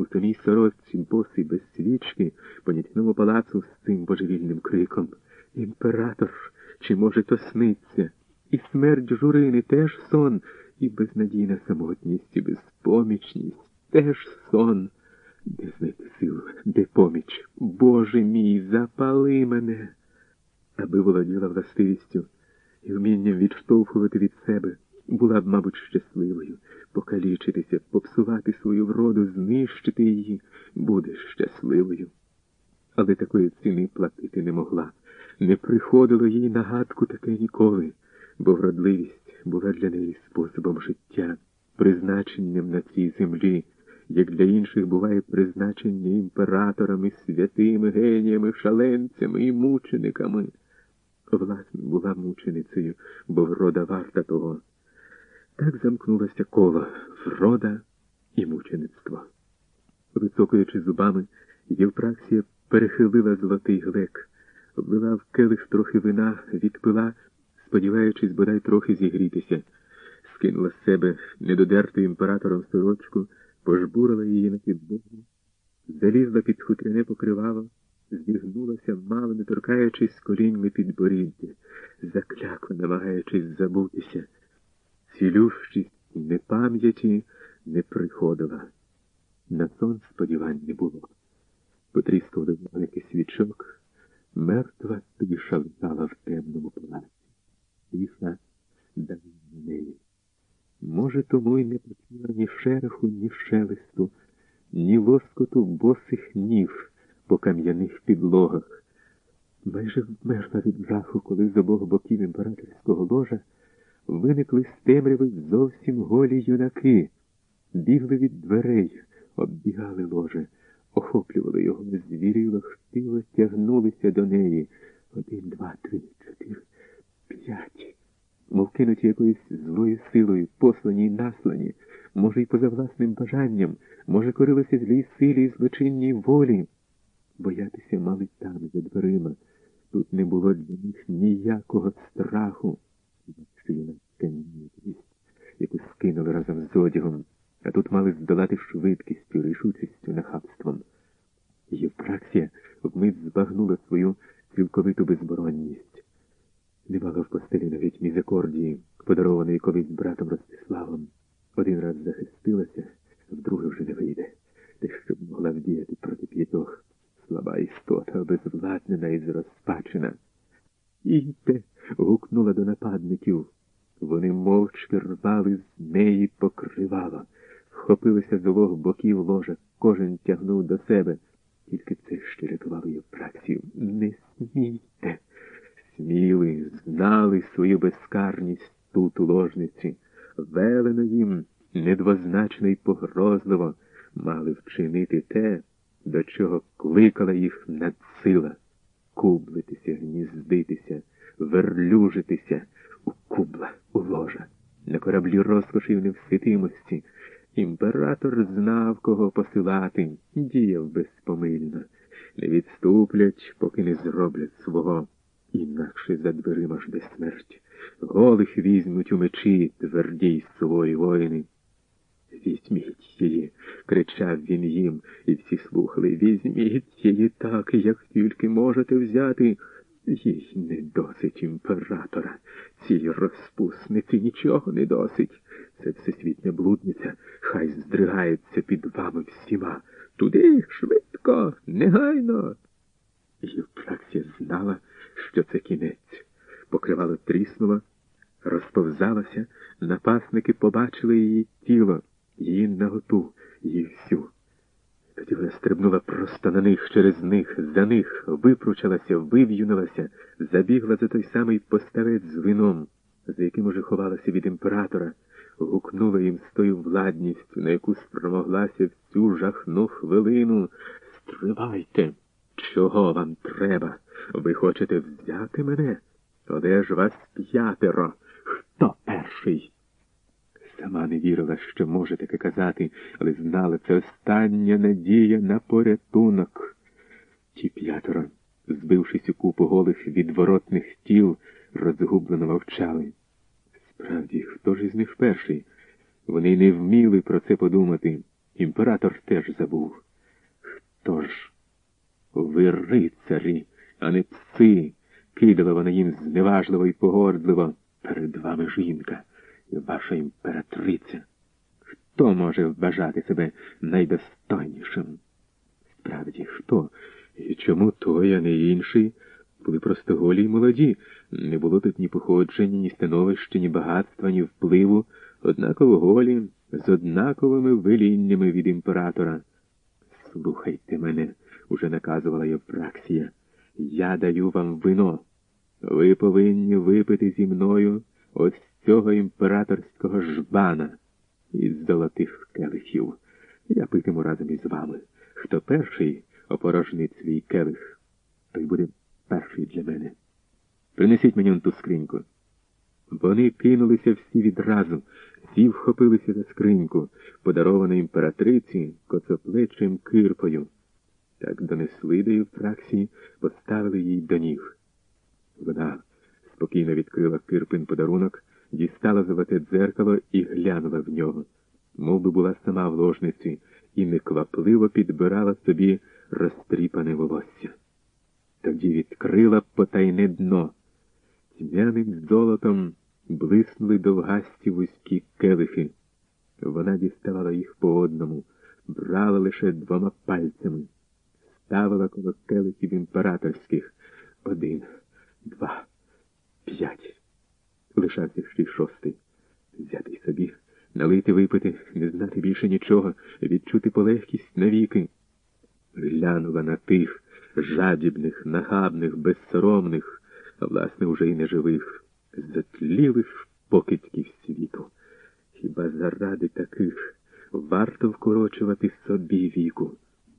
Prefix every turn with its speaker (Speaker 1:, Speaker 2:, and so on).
Speaker 1: у самій сорочці, босий без свічки, по нічному палацу з цим божевільним криком. Імператор, чи може то сниться? І смерть журини теж сон, і безнадійна самотність, і безпомічність теж сон. Де знайти силу, де поміч? Боже мій, запали мене, аби володіла властивістю і вмінням відштовхувати від себе, була б, мабуть, щасливою, покалічитися, попсувати свою вроду, знищити її, буде щасливою. Але такої ціни платити не могла. Не приходило їй нагадку таке ніколи, бо вродливість була для неї способом життя, призначенням на цій землі, як для інших буває призначення імператорами, святими геніями, шаленцями і мучениками. Власне, була мученицею, бо врода варта того. Так замкнулося коло врода і мучеництво. Високуючи зубами, Євпраксія перехилила золотий глек, влила в келих трохи вина, відпила, сподіваючись бодай трохи зігрітися, скинула з себе недодерту імператором сорочку, пожбурила її на підлогу, залізла під хутряне покривало, зігнулася, мало не торкаючись коліньми підборіддя, заклякла, намагаючись забутися. Цілющість непам'яті не приходила. На сон сподівань не було. Потріскували маленький свічок, мертва тиша летала в темному палаці. Тиша давила на неї. Може, тому й не почула ні шереху, ні шелесту, ні лоскоту босих ніг по кам'яних підлогах. Майже вмерла від жаху, коли з обох боків імператорського ложа виникли з темряви зовсім голі юнаки, бігли від дверей, оббігали ложе, охоплювали його, звіріло, хтиво тягнулися до неї. Один, два, три, чотири, п'ять. Мов кинуті якоюсь злою силою, послані й наслані, може, й поза власним бажанням, може, корилися злій силі і злочинній волі. Боятися мали там, за дверима. Тут не було для них ніякого страху що юнацька яку скинули разом з одягом, а тут мали здолати швидкістю, рішучістю, нахабством. Євпраксія вмить збагнула свою цілковиту безборонність. Не мала в постелі навіть мізакордії, подарованої колись братом Ростиславом. Один раз захистилася, вдруге вже не вийде, те, щоб могла вдіяти проти п'ятьох. Слаба істота, безвладнена і зрозпачена. Ійте, гукнула до нападників. Вони мовчки рвали з неї покривало, вхопилися з обох боків ложа, кожен тягнув до себе. Тільки це ще рятувало її працю. Не смійте. Сміли, знали свою безкарність тут у ложниці. Велено їм недвозначно й погрозливо мали вчинити те, до чого кликала їх надсила кублитися, гніздитися, верлюжитися у кубла, ложа, на кораблі розкошів невситимості. Імператор знав, кого посилати, діяв безпомильно. Не відступлять, поки не зроблять свого. Інакше за дверима жде смерть. Голих візьмуть у мечі тверді й свої воїни. Візьміть її, кричав він їм, і всі слухали. Візьміть її так, як тільки можете взяти. Їй не досить імператора. Цій розпусниці нічого не досить. Це всесвітня блудниця. Хай здригається під вами всіма. Туди швидко, негайно. Євпраксія знала, що це кінець. Покривало тріснуло, розповзалося, напасники побачили її тіло її наготу, її всю. Тоді вона стрибнула просто на них, через них, за них, випручалася, вив'юнилася, забігла за той самий поставець з вином, за яким уже ховалася від імператора, гукнула їм з тою владністю, на яку спромоглася в цю жахну хвилину. Стривайте, чого вам треба? Ви хочете взяти мене? Тоде ж вас п'ятеро. Хто перший? Сама не вірила, що може таке казати, але знала, це остання надія на порятунок. Ті п'ятеро, збившись у купу голих відворотних тіл, розгублено мовчали. Справді, хто ж із них перший? Вони не вміли про це подумати, імператор теж забув. Хто ж? Ви рицарі, а не пси, кидала вона їм зневажливо і погордливо. Перед вами жінка ваша імператриця. Хто може вважати себе найдостойнішим? Справді, хто? І чому той, а не інший? Були просто голі й молоді. Не було тут ні походження, ні становища, ні багатства, ні впливу, однаково голі, з однаковими виліннями від імператора. Слухайте мене, уже наказувала Євпраксія. Я даю вам вино. Ви повинні випити зі мною ось цього імператорського жбана із золотих келихів. Я питиму разом із вами. Хто перший опорожнить свій келих, той буде перший для мене. Принесіть мені ту скриньку. Вони кинулися всі відразу, всі вхопилися за скриньку, подаровану імператриці коцоплечим кирпою. Так донесли до Євпраксії, поставили їй до ніг. Вона спокійно відкрила кирпин подарунок, дістала золоте дзеркало і глянула в нього, мов би була сама в ложниці, і неквапливо підбирала собі розтріпане волосся. Тоді відкрила потайне дно. Тьмяним золотом блиснули довгасті вузькі келихи. Вона діставала їх по одному, брала лише двома пальцями, ставила коло келихів імператорських один, два, п'ять. Лишався ще й шостий. Взяти собі, налити випити, не знати більше нічого, відчути полегкість навіки. Глянула на тих жадібних, нахабних, безсоромних, а власне, уже й неживих, затлілих покидьків світу. Хіба заради таких варто вкорочувати собі віку?